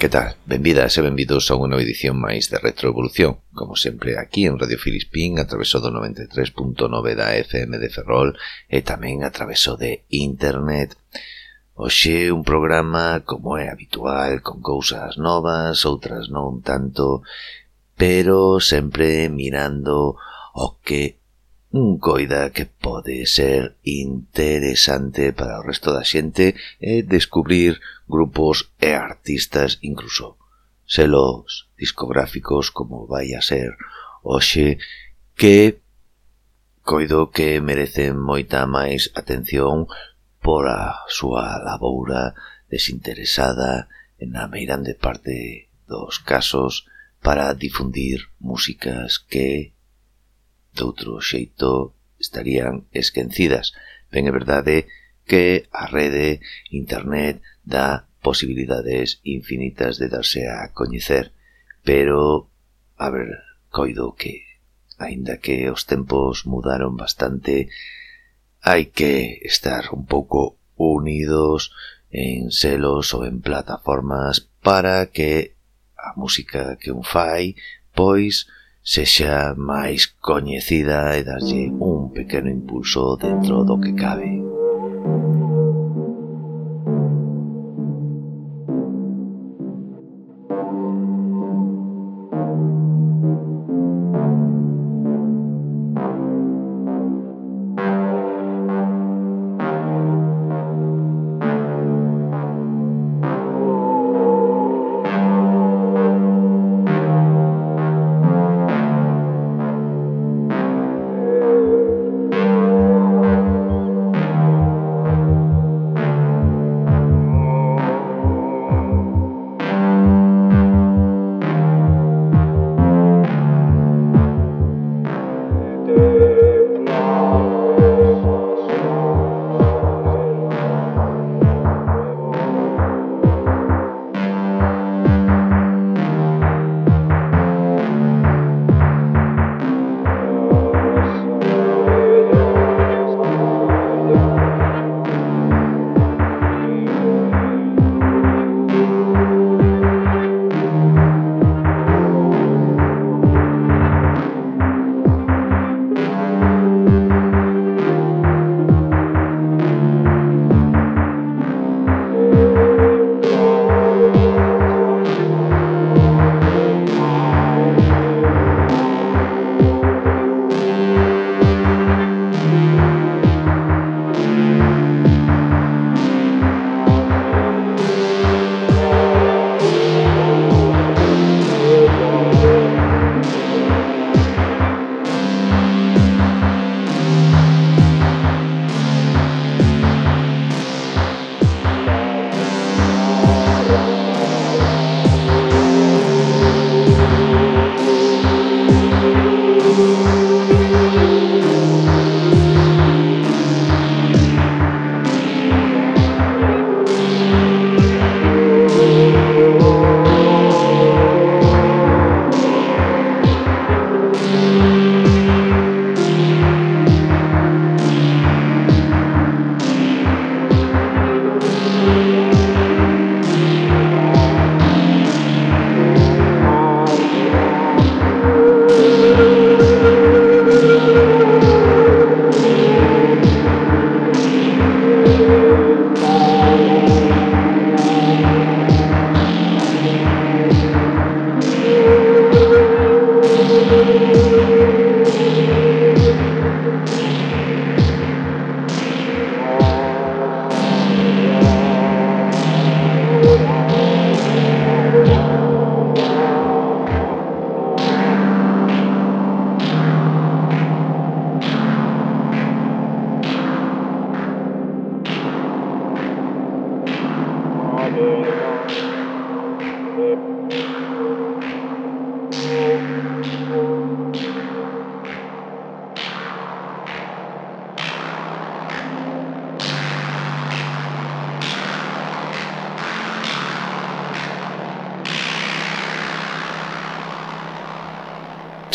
que tal? Benvidas e benvidos a unha nova edición máis de Retroevolución, como sempre aquí en Radio Filispín, atraveso do 93.9 da FM de Ferrol e tamén atraveso de Internet. Oxe un programa como é habitual, con cousas novas, outras non tanto, pero sempre mirando o que un coida que pode ser interesante para o resto da xente e descubrir grupos e artistas incluso. Selos discográficos como vai a ser hoxe que coido que merecen moita máis atención por a súa laboura desinteresada en a meirande parte dos casos para difundir músicas que doutro xeito estarían esquecidas. Ben é verdade que a rede internet dá posibilidades infinitas de darse a coñecer, pero, a ver, coido que, aínda que os tempos mudaron bastante, hai que estar un pouco unidos en selos ou en plataformas para que a música que un fai, pois, sexa máis coñecida e darlle un pequeno impulso dentro do que cabe.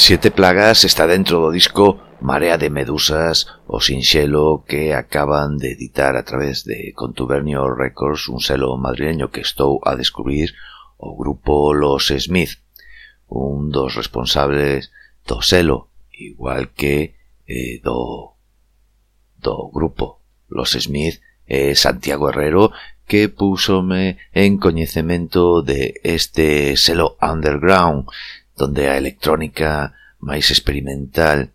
Siete Plagas está dentro do disco Marea de Medusas, o sinxelo que acaban de editar a través de Contubernio Records, un selo madrileño que estou a descubrir o grupo Los Smith, un dos responsables do selo, igual que eh, do, do grupo Los Smith, eh, Santiago Herrero, que púsome en coñecemento de este selo underground donde a electrónica máis experimental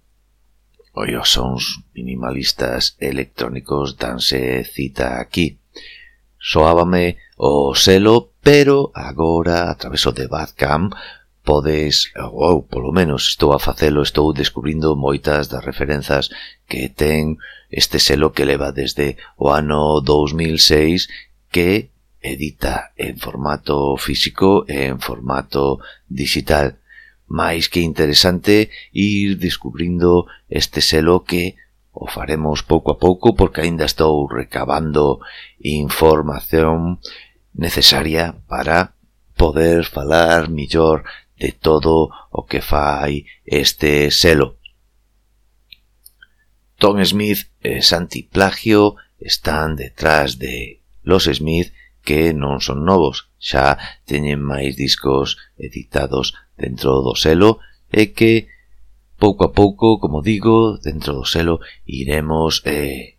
oi os sons minimalistas electrónicos danse cita aquí. Soábame o selo, pero agora, a traveso de Badcamp, podes, ou polo menos estou a facelo, estou descubrindo moitas das referenzas que ten este selo que leva desde o ano 2006 que edita en formato físico e en formato digital máis que interesante ir descubrindo este selo que o faremos pouco a pouco porque aínda estou recabando información necesaria para poder falar millor de todo o que fai este selo. Tom Smith e Santi Plagio están detrás de Los Smith que non son novos, xa teñen máis discos editados dentro do selo e que pouco a pouco, como digo, dentro do selo iremos... Eh,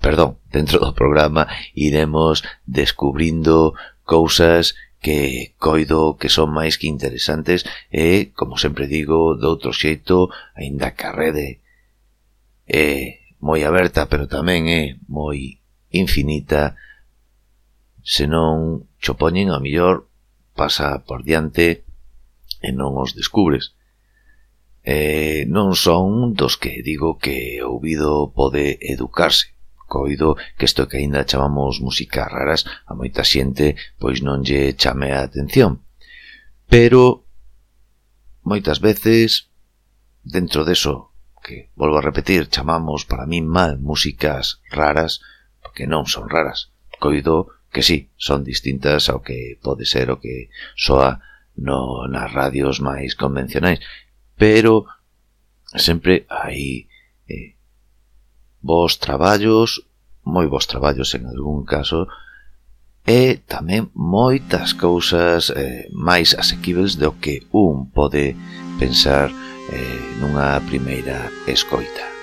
perdón, dentro do programa iremos descubrindo cousas que coido que son máis que interesantes e, como sempre digo, doutro xeito, aínda que a rede é eh, moi aberta, pero tamén é moi infinita, se non cho poñen a mellor pasa por diante e non os descubres. Eh, non son dos que digo que o ouvido pode educarse. Coido que isto que aínda chamamos música raras a moita xente pois non lle chame a atención. Pero moitas veces dentro deso que volvo a repetir chamamos para min mal músicas raras porque non son raras. Coido que sí, son distintas ao que pode ser o que soa no, nas radios máis convencionais, pero sempre hai eh, vos traballos, moi vos traballos en algún caso, e tamén moitas cousas eh, máis asequibles do que un pode pensar eh, nunha primeira escoita.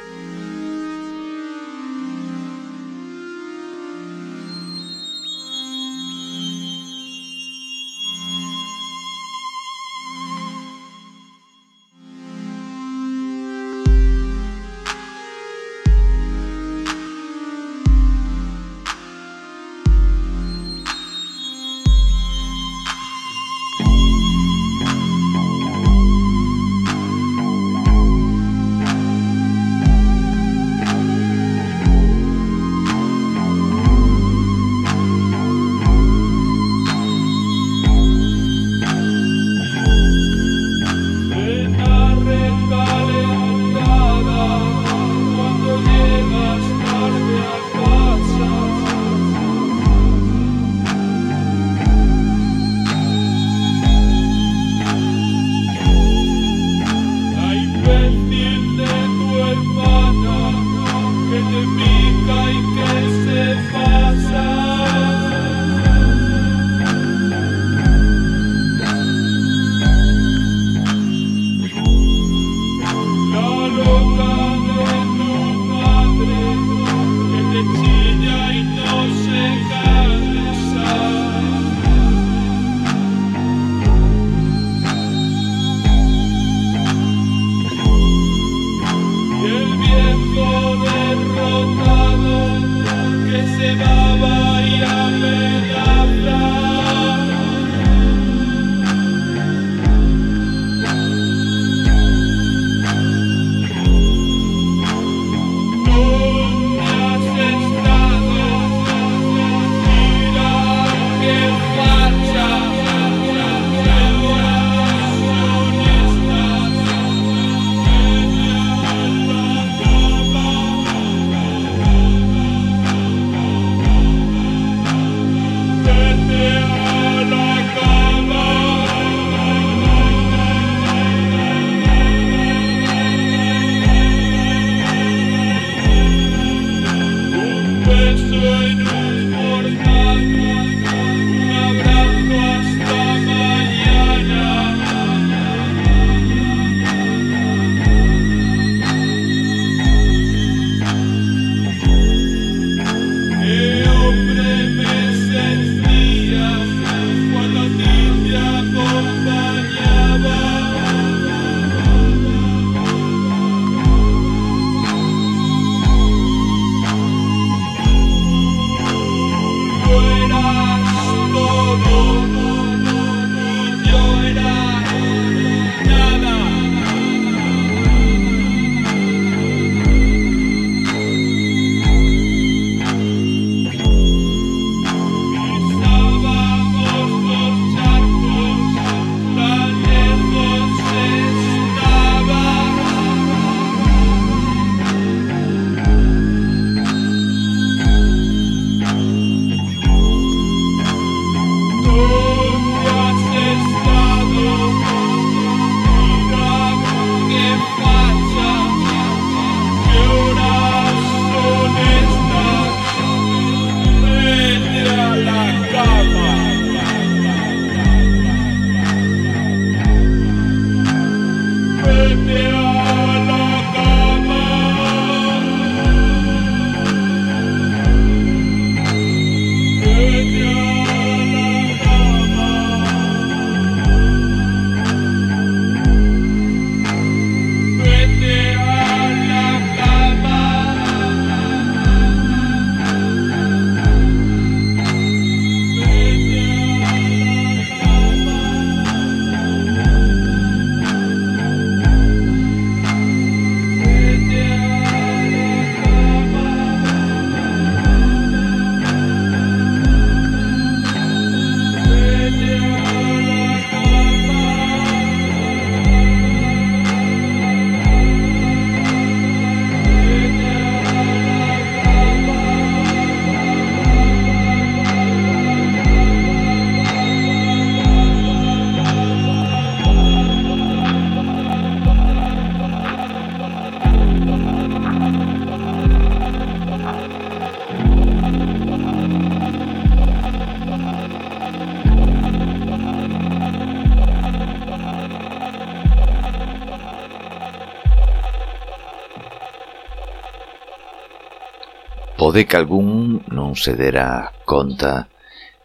pode que algún non se dera conta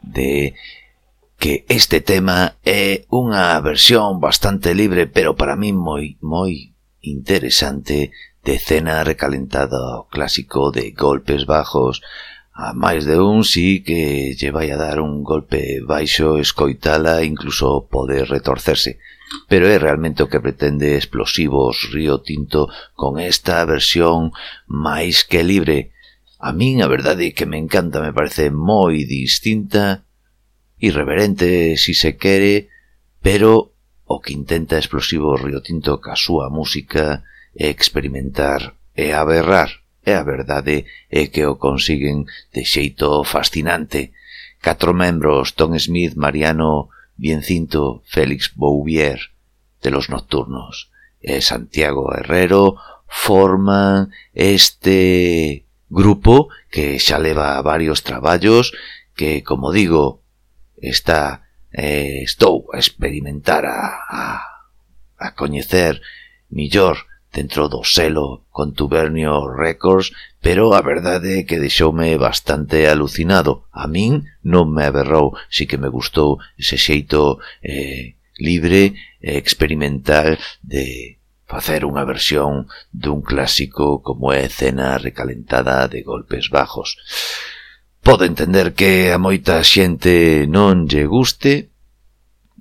de que este tema é unha versión bastante libre, pero para min moi, moi interesante de cena recalentada o clásico de golpes bajos. A máis de un sí que lle vai a dar un golpe baixo, escoitala, incluso pode retorcerse. Pero é realmente o que pretende Explosivos Río Tinto con esta versión máis que libre, A min a verdade que me encanta, me parece moi distinta, irreverente si se quere, pero o que intenta explosivo Río Tinto ca súa música é experimentar e aberrar. E a verdade é que o consiguen de xeito fascinante. Catro membros, Tom Smith, Mariano Biencinto, Félix Bouvier, de los Nocturnos, e Santiago Herrero, forman este grupo que xa leva varios traballos que, como digo, está eh, estou a experimentar a, a, a coñecer millor dentro do selo Contubernio Records, pero a verdade é que deixoume bastante alucinado. A min non me aberrou, si que me gustou ese xeito eh, libre e experimental de, facer unha versión dun clásico como é Cena recalentada de golpes bajos. Podo entender que a moita xente non lle guste,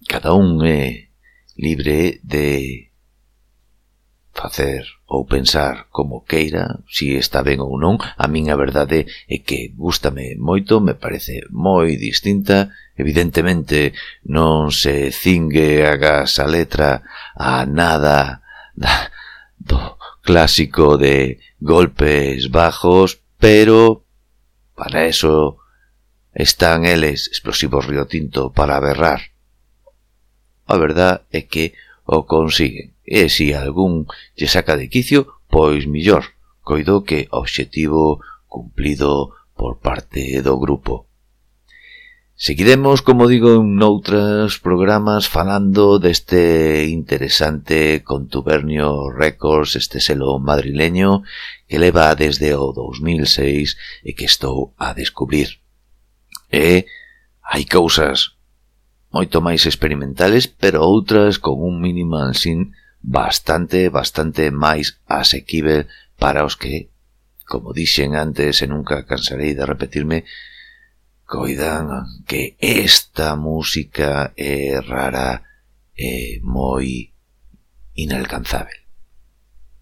cada un é libre de facer ou pensar como queira, si está ben ou non, a min a verdade é que gustame moito, me parece moi distinta, evidentemente non se cingue agas a letra a nada do clásico de golpes bajos, pero para eso están eles explosivos Río Tinto para berrar. A verdad é que o consiguen, e se algún lle saca de quicio, pois millor, coido que obxectivo cumplido por parte do grupo. Seguiremos, como digo, en noutras programas falando deste interesante contubernio Records, este selo madrileño que leva desde o 2006 e que estou a descubrir. E hai cousas moito máis experimentales, pero outras con un minimal sin bastante, bastante máis asequible para os que, como dixen antes e nunca cansarei de repetirme, coidan que esta música é rara e moi inalcanzável.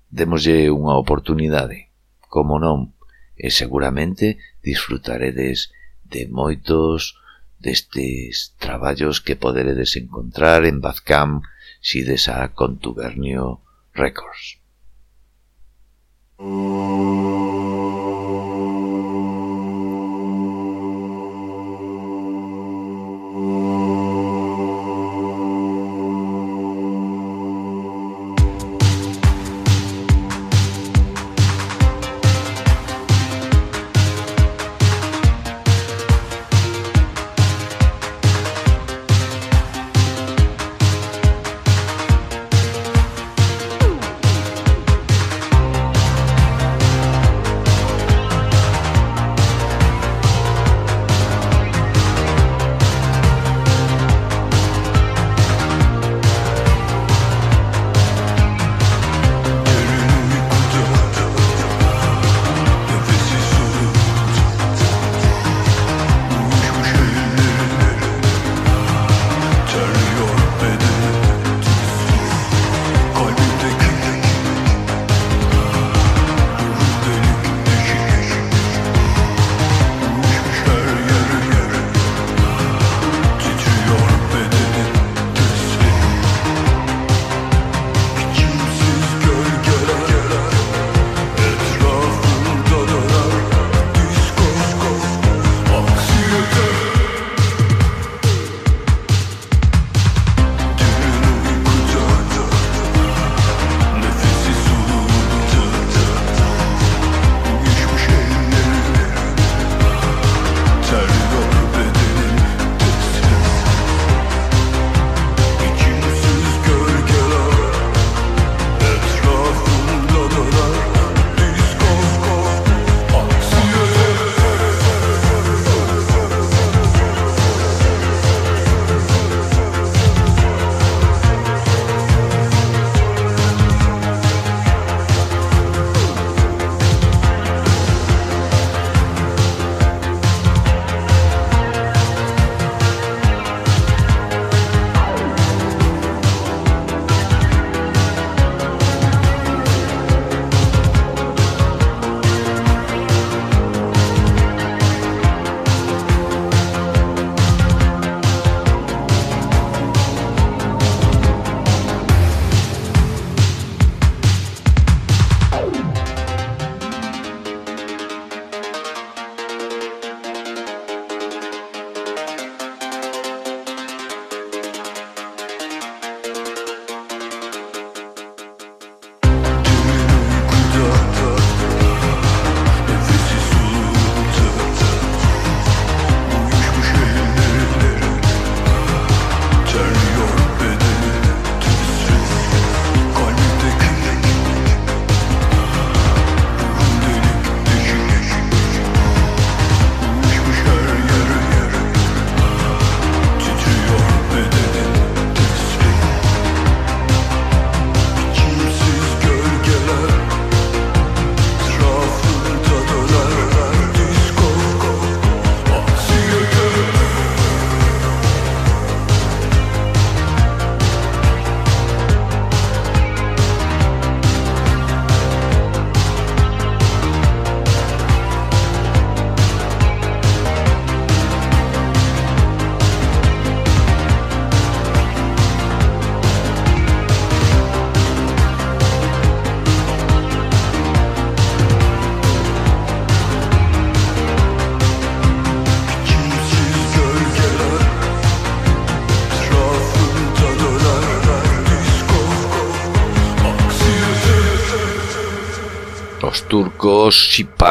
Démoslle unha oportunidade, como non, e seguramente disfrutaredes de moitos destes traballos que poderedes encontrar en Bazcam si desa Contubernio Records. Mm.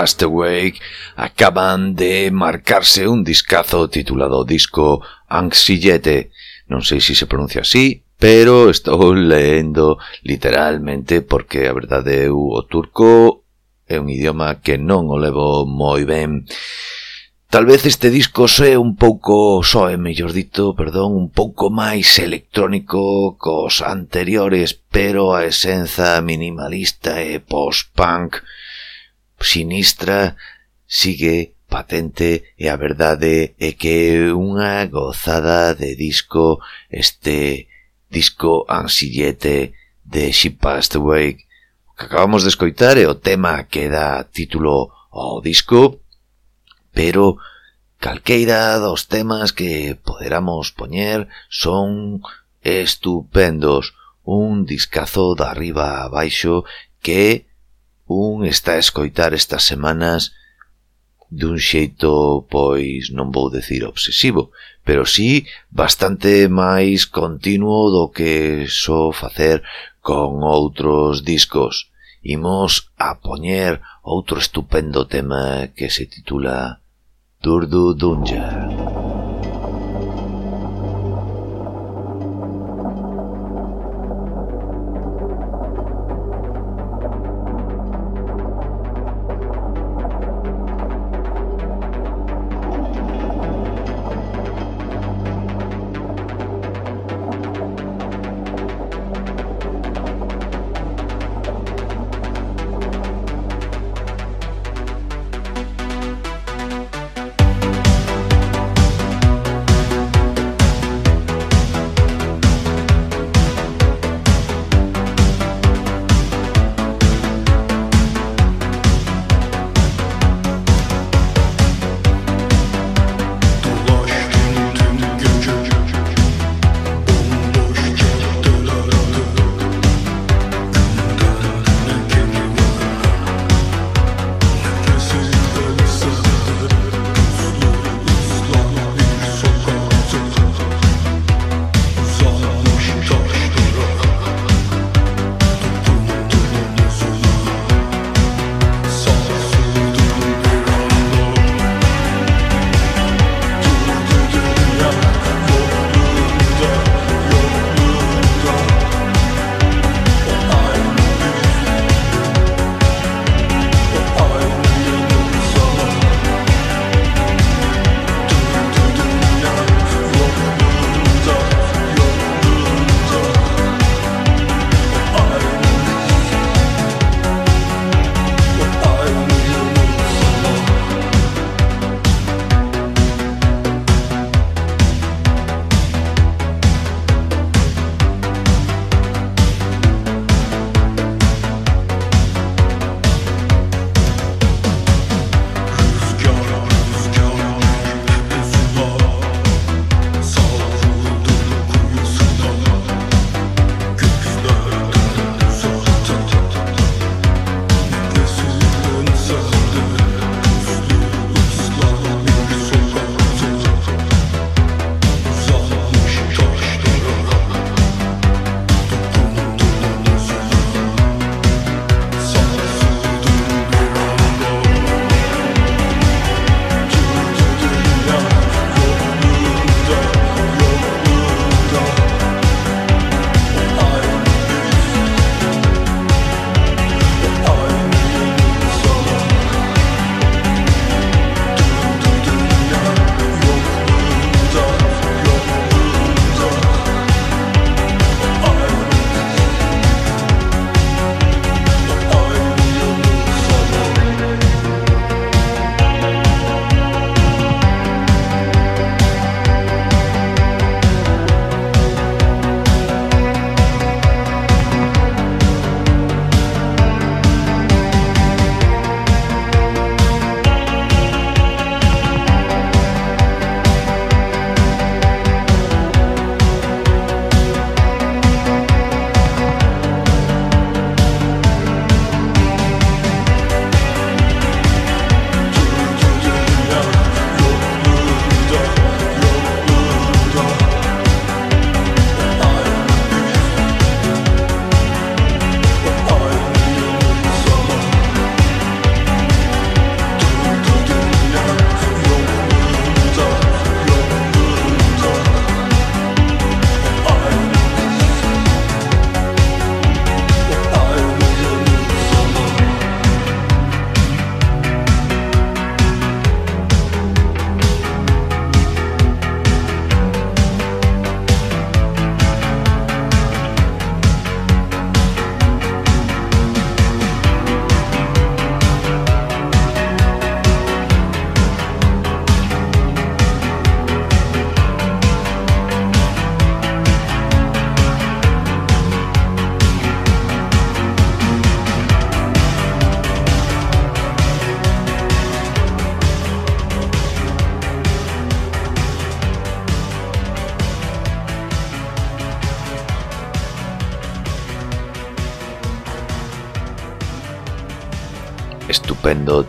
Last Awake acaban de marcarse un discazo titulado disco Anxillete. Non sei se se pronuncia así, pero estou leendo literalmente porque a verdade eu o turco é un idioma que non o levo moi ben. Tal vez este disco soe un pouco, soe mellor dito, perdón, un pouco máis electrónico cos anteriores, pero a esenza minimalista e post-punk sinistra sigue patente e a verdade é que é unha gozada de disco este disco ansillete de She Passed Away. Que acabamos de escoitar é o tema que dá título ao disco pero calqueira dos temas que poderamos poñer son estupendos. Un discazo de arriba a baixo que un está a escoitar estas semanas dun xeito, pois, non vou decir obsesivo, pero sí bastante máis continuo do que so facer con outros discos. Imos a poñer outro estupendo tema que se titula Durdu Dunja.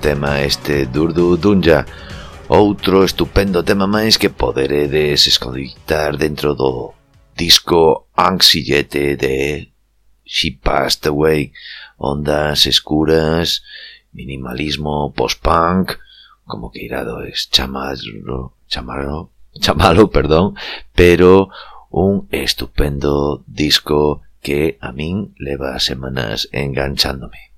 tema este Durdu Dunja, outro estupendo tema máis que poderedes escoitar dentro do disco Anxiete de She Passed Away, ondas escuras, minimalismo post-punk, como que irado es chamarlo, chamarlo, chamalo, perdón, pero un estupendo disco que a min leva semanas enganchándome.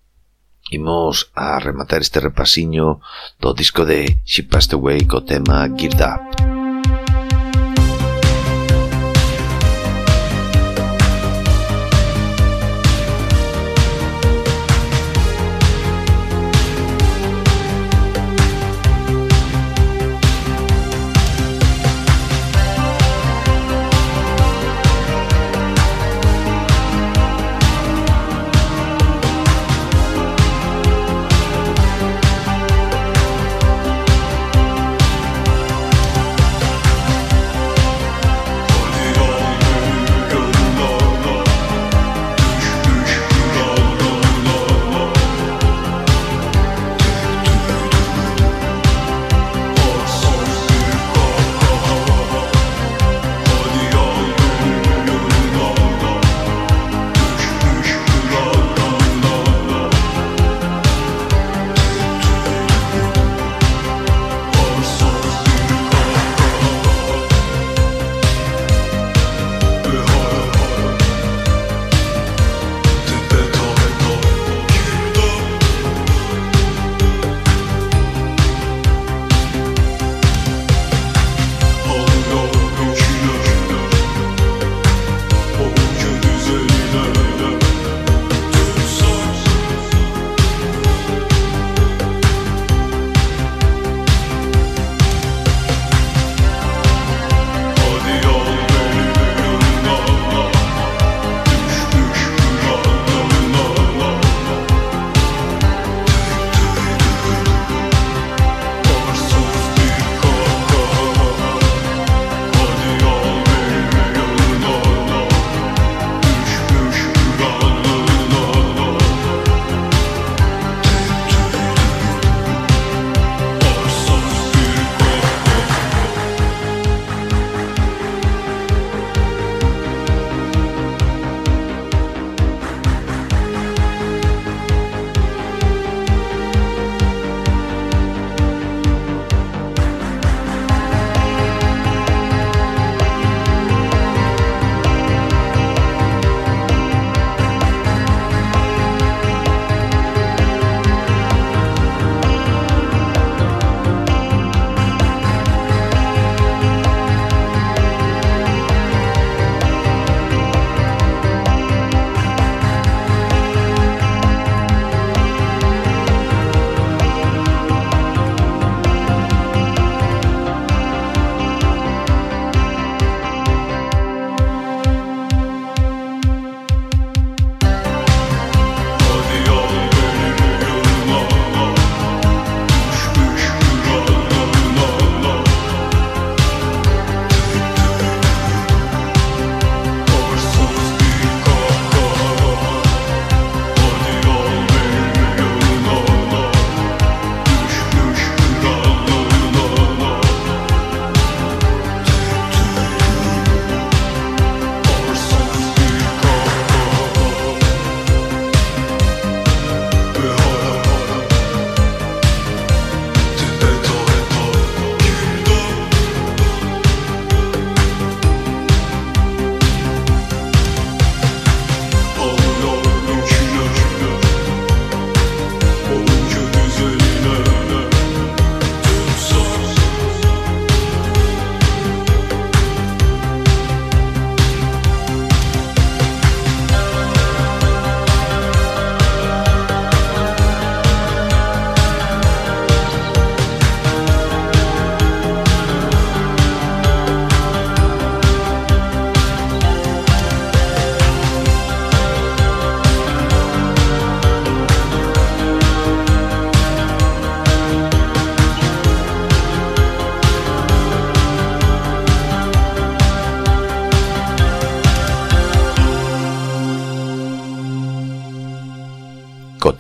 Imos a rematar este repasiño do disco de She Passed Away co tema Geared Up.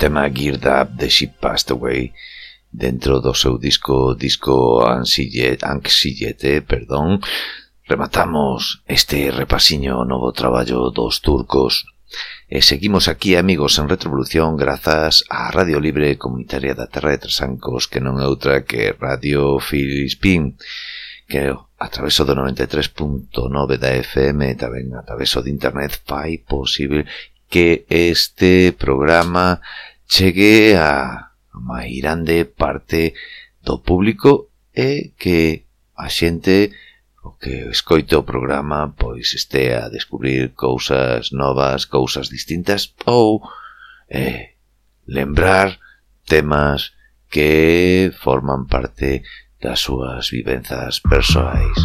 tema Geared Up de She Passed Away dentro do seu disco disco Anxiete, perdón, rematamos este repasiño ao novo traballo dos turcos. E seguimos aquí, amigos, en Retrovolución grazas á Radio Libre Comunitaria da Terra de Trasancos, que non é outra que Radio Filispín, que a traveso do 93.9 da FM e tamén a traveso de internet fai posible que este programa chegue a máis grande parte do público e que a xente o que escoite o programa pois estea a descubrir cousas novas, cousas distintas ou eh, lembrar temas que forman parte das súas vivenzas persoais.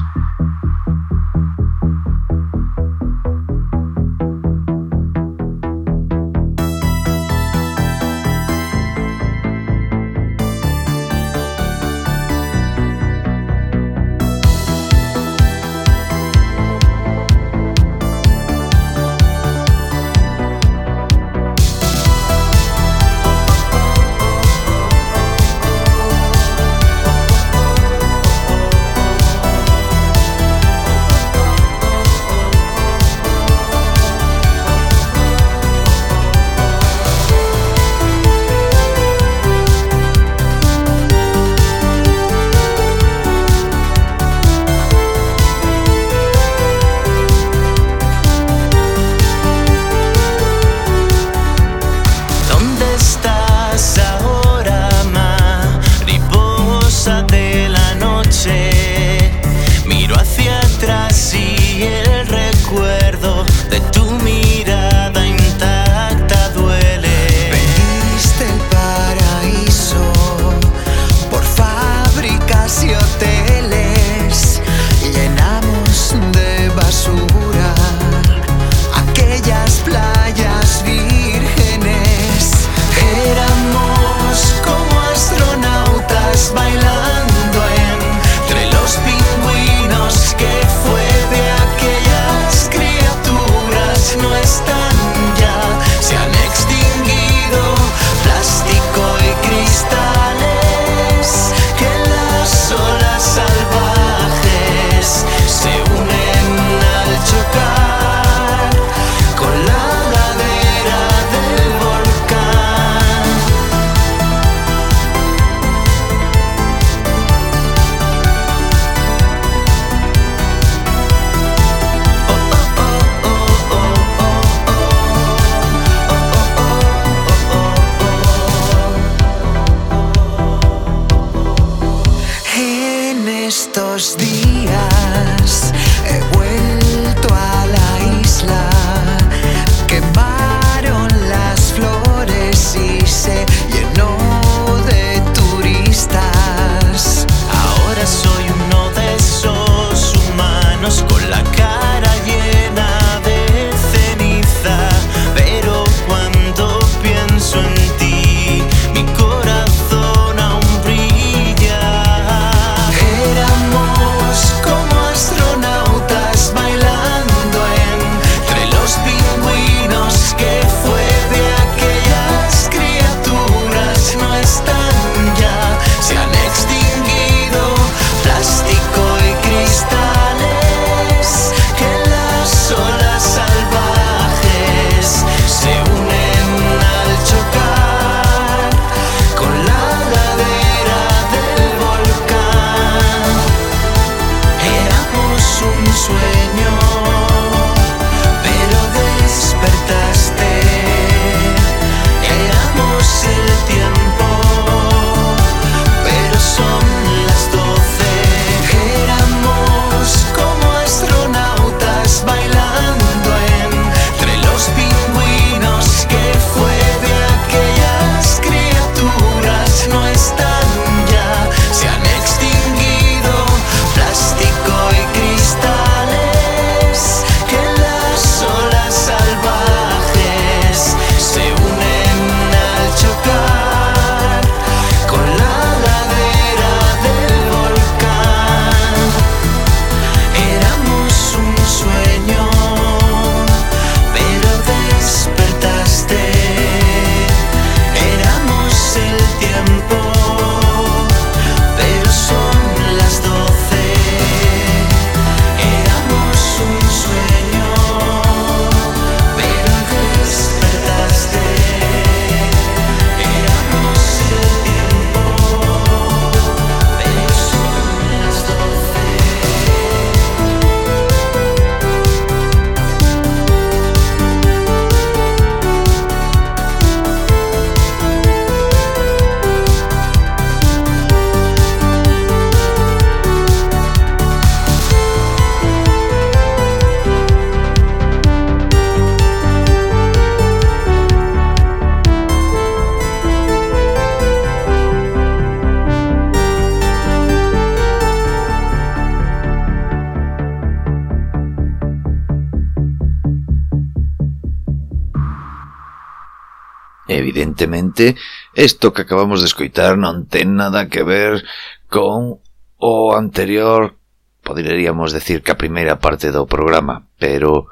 Evidentemente, isto que acabamos de escoitar non ten nada que ver con o anterior, poderíamos decir que a primeira parte do programa, pero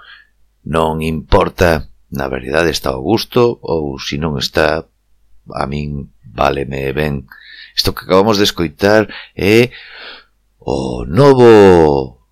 non importa, na verdade está ao gusto ou se non está, a min váleme ben. Isto que acabamos de escoitar é o novo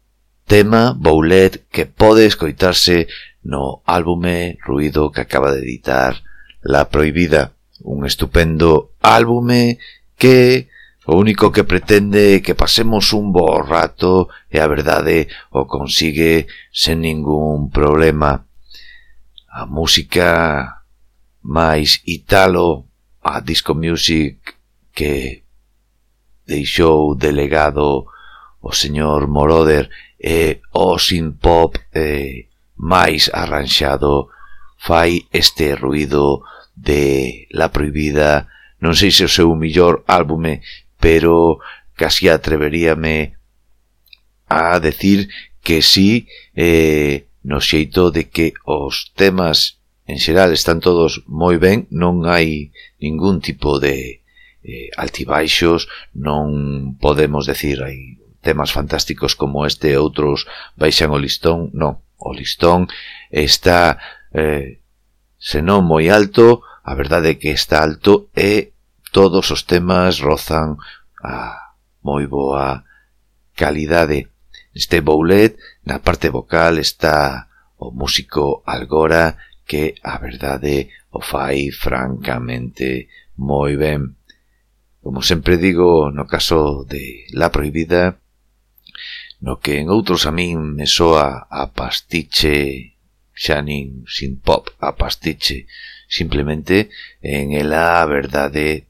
tema Boulet que pode escoitarse no álbume Ruido que acaba de editar La Prohibida, un estupendo álbume que o único que pretende é que pasemos un bo rato e a verdade o consigue sen ningún problema. A música máis italo a disco music que deixou delegado o señor Moroder e o sin pop eh, máis arranxado fai este ruido de La Prohibida, non sei se o seu millor álbume, pero casi atreveríame a decir que sí, eh, no xeito de que os temas en xeral están todos moi ben, non hai ningún tipo de eh, altibaixos, non podemos decir hai temas fantásticos como este, outros baixan o listón, non, o listón está eh, senón moi alto, a verdade é que está alto e todos os temas rozan a moi boa calidade. Este boulet, na parte vocal, está o músico Algora, que a verdade o fai francamente moi ben. Como sempre digo no caso de La Prohibida, no que en outros a min me soa a pastiche xa nin sin pop a pastiche, simplemente en ela a verdade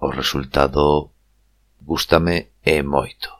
o resultado gústame e moito.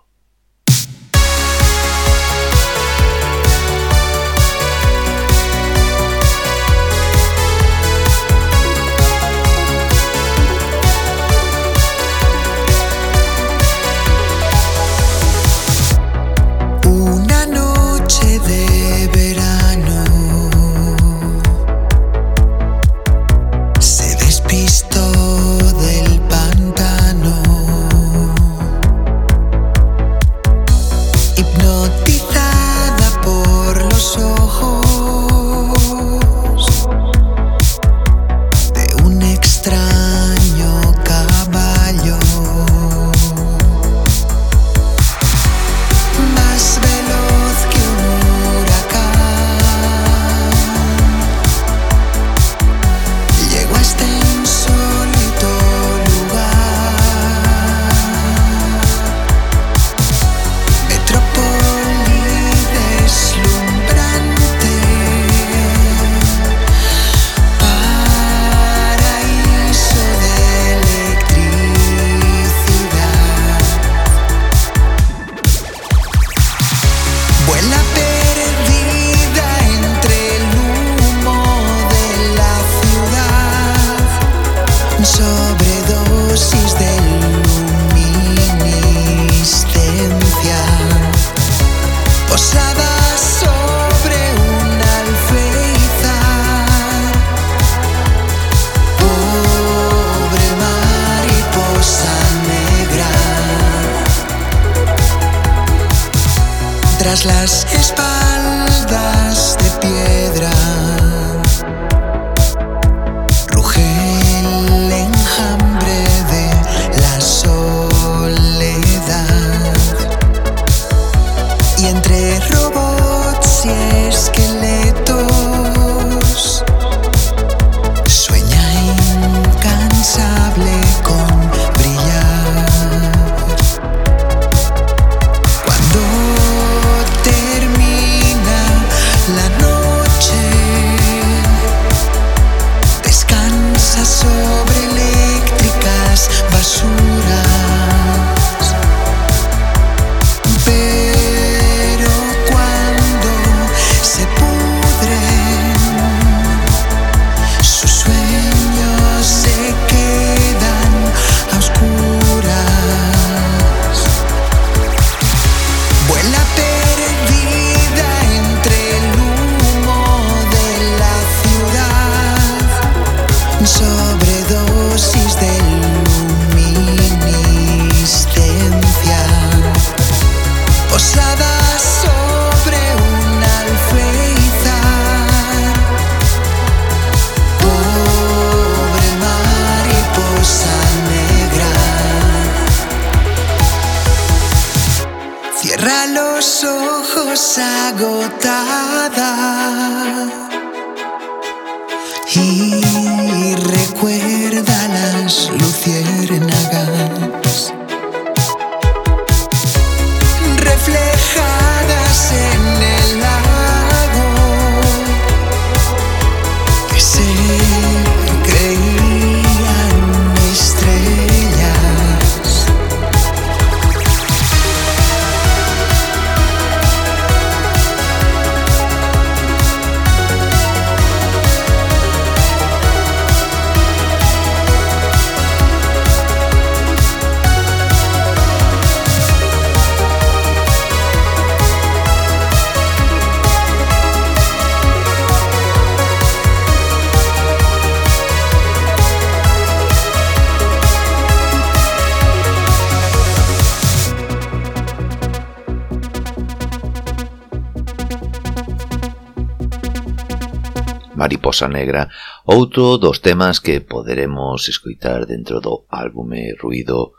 Negra, outro dos temas que poderemos escoitar dentro do álbume Ruido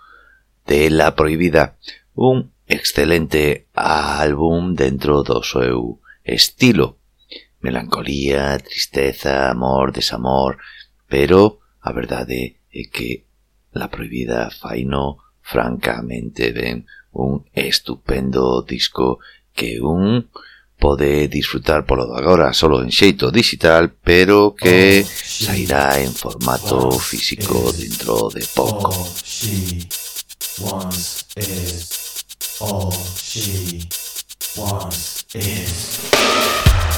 de La Prohibida, un excelente álbum dentro do seu estilo. Melancolía, tristeza, amor, desamor, pero a verdade é que La Prohibida faino francamente ben. Un estupendo disco que un pode disfrutar polo de agora solo en xeito digital, pero que sairá en formato físico dentro de pouco. All she wants is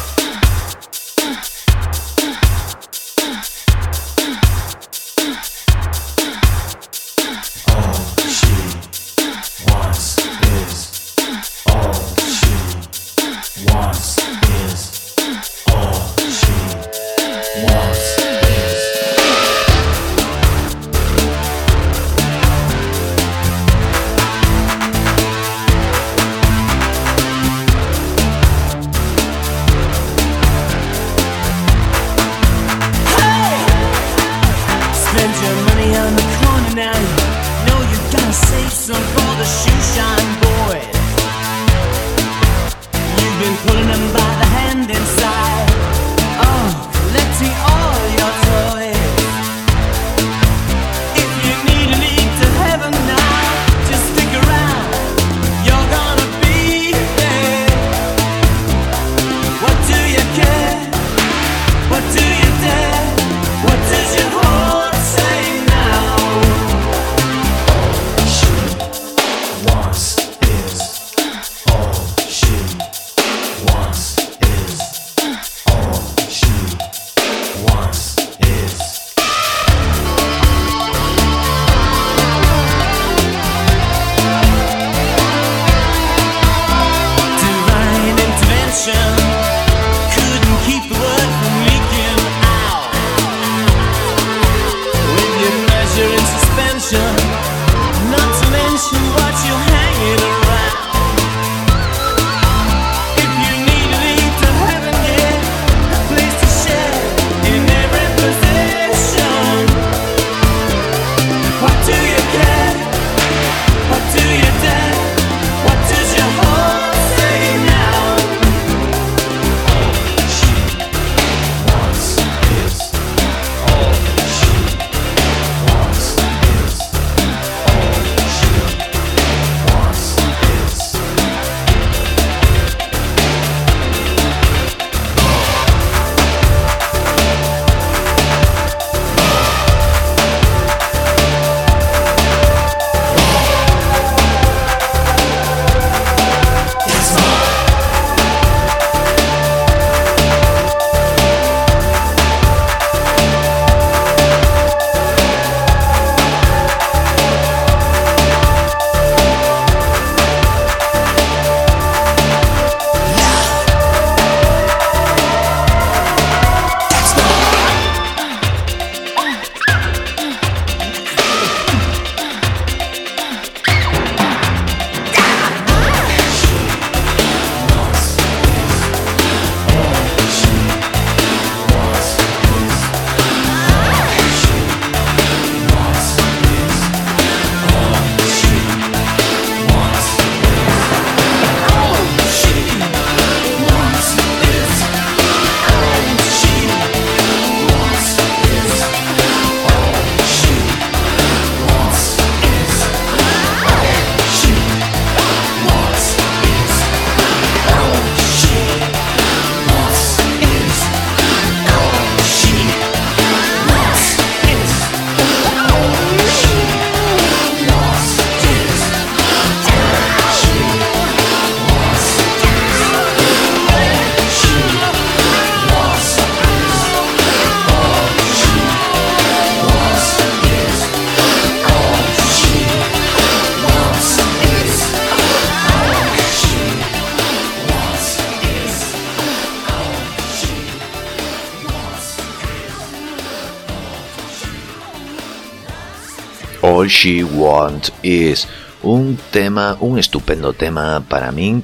She Want Is. Un tema, un estupendo tema para min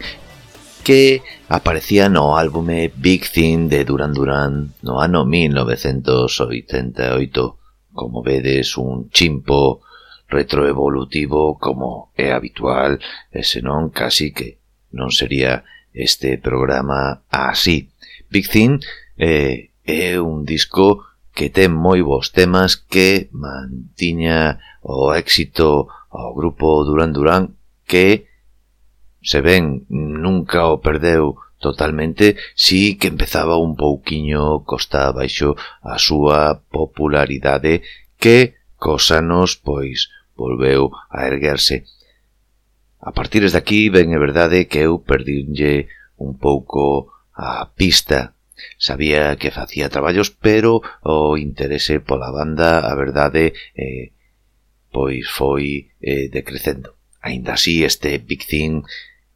que aparecía no álbume Big Thing de Duran Duran no ano 1988. Como vedes, un chimpo retroevolutivo como é habitual, e senón casi que non sería este programa así. Big Thing eh, é un disco que ten moi bons temas que mantiña o éxito ao grupo Durán Durán que se ven nunca o perdeu totalmente si que empezaba un pouquiño costa baixo a súa popularidade que cos anos pois volveu a erguerse. A partir de aquí ben é verdade que eu perdinlle un pouco a pista Sabía que facía traballos, pero o interese pola banda, a verdade, eh, pois foi eh, decrecendo. Ainda así, este Big Thing,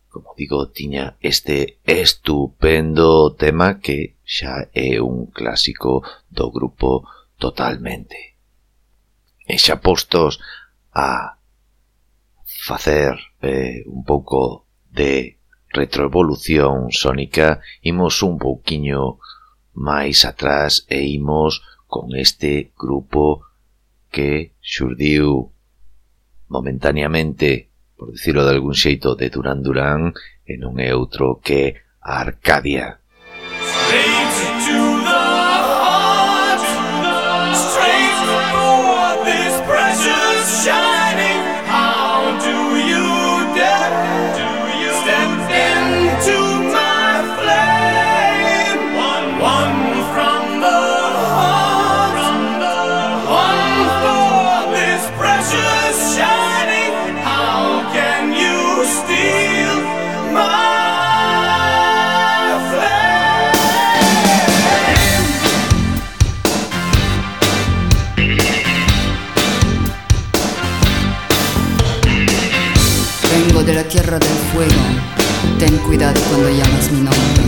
como digo, tiña este estupendo tema que xa é un clásico do grupo totalmente. E xa postos a facer eh, un pouco de retroevolución sónica imos un pouquiño máis atrás e imos con este grupo que xurdiu momentaneamente, por dicirlo de algún xeito, de Durán Durán e non é outro que Arcadia. Arcadia. Tierra del fuego. Ten cuidado cuando llamas mi nombre.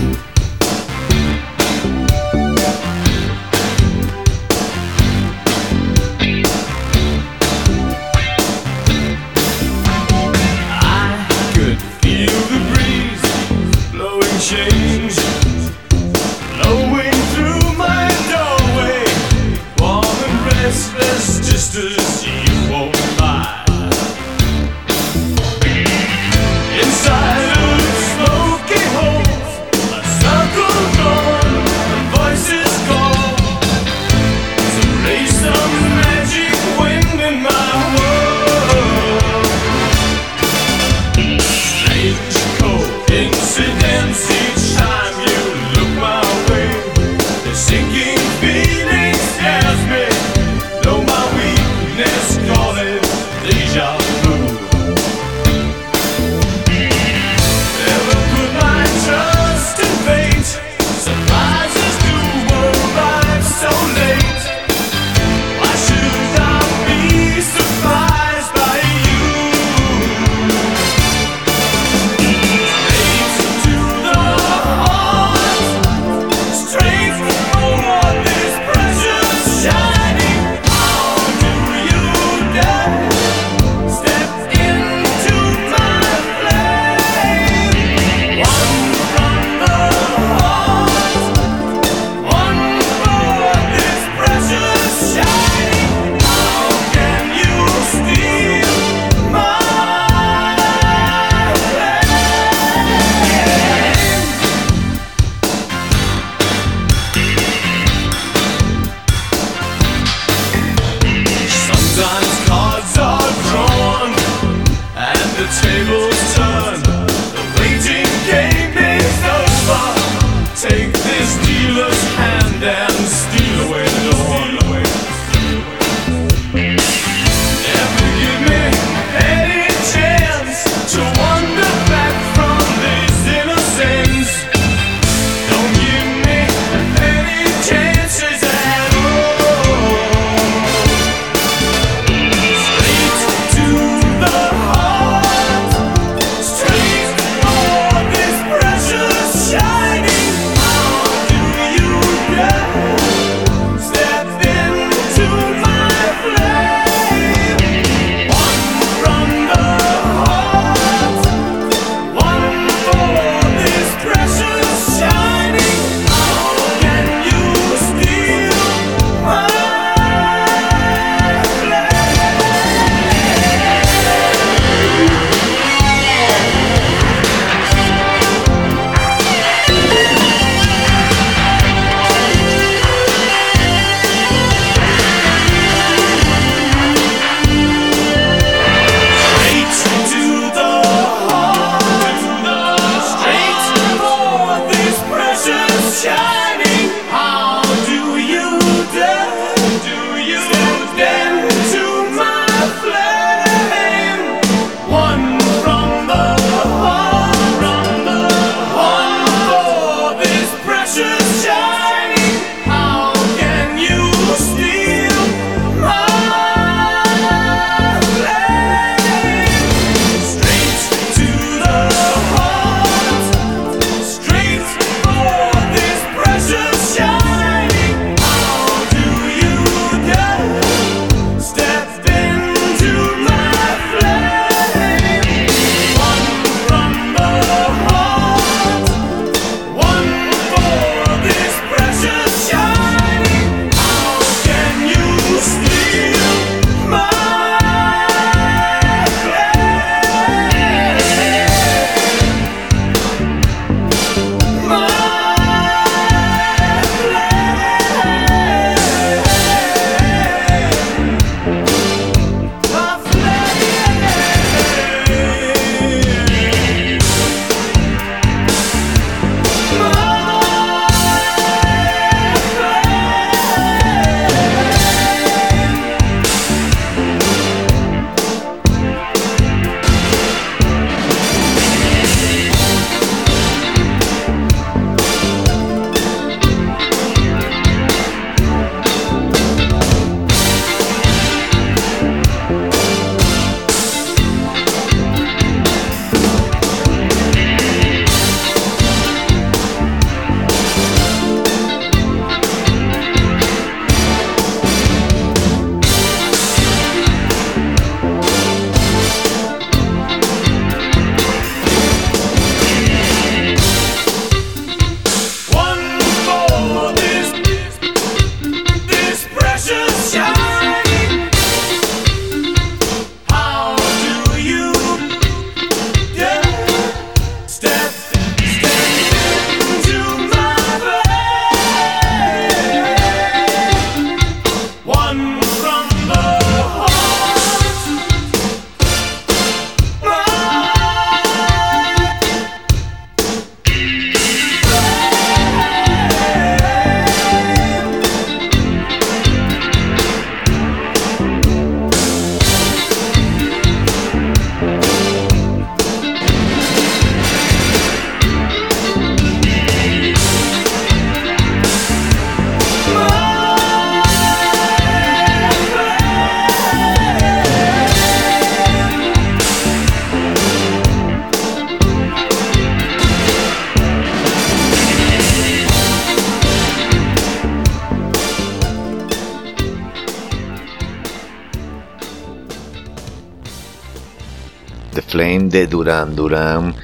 Flame de Duran Duran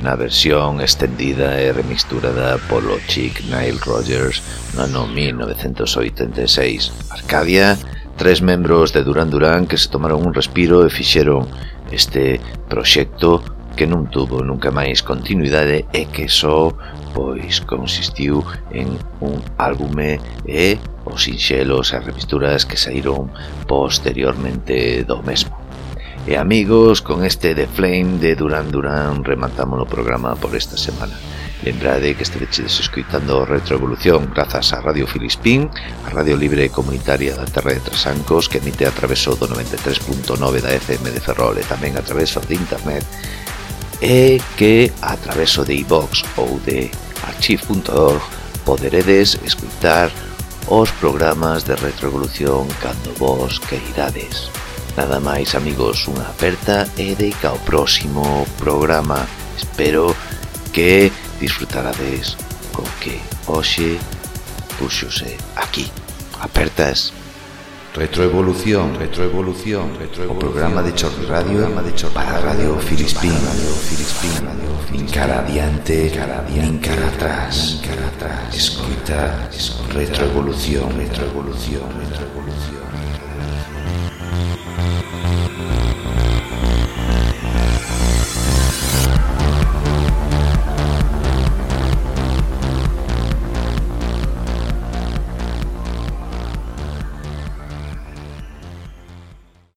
na versión extendida e remixturada polo chic Nile Rogers no ano 1986. Arcadia, tres membros de Duran Duran que se tomaron un respiro e fixeron este proxecto que non tuvo nunca máis continuidade e que só pois consistiu en un álbume e os sinxelos e remisturas que saíron posteriormente do mesmo. E amigos, con este The Flame de Duran Duran rematamos o programa por esta semana. Lembrade que esteveches escuitando Retroevolución grazas a Radio Filispín, a Radio Libre Comunitaria da Terra de Trasancos que emite a través do 93.9 da FM de Ferrol e tamén a través de Internet e que a través de iVox ou de archive.org poderedes escutar os programas de Retroevolución cando vos queirades. irades. Nada máis, amigos, unha aperta e deica ao próximo programa. Espero que disfrutarades co que hoxe puxose aquí. Apertas. Retroevolución, retroevolución, retroevolución. O programa de Chorri Radio, programa de Chorri para Radio Filispín, Radio Filispín, Radio Filispín. Cara adiante, cara adiante, cara atrás, cara atrás. Escoita, retroevolución, retroevolución, retroevolución.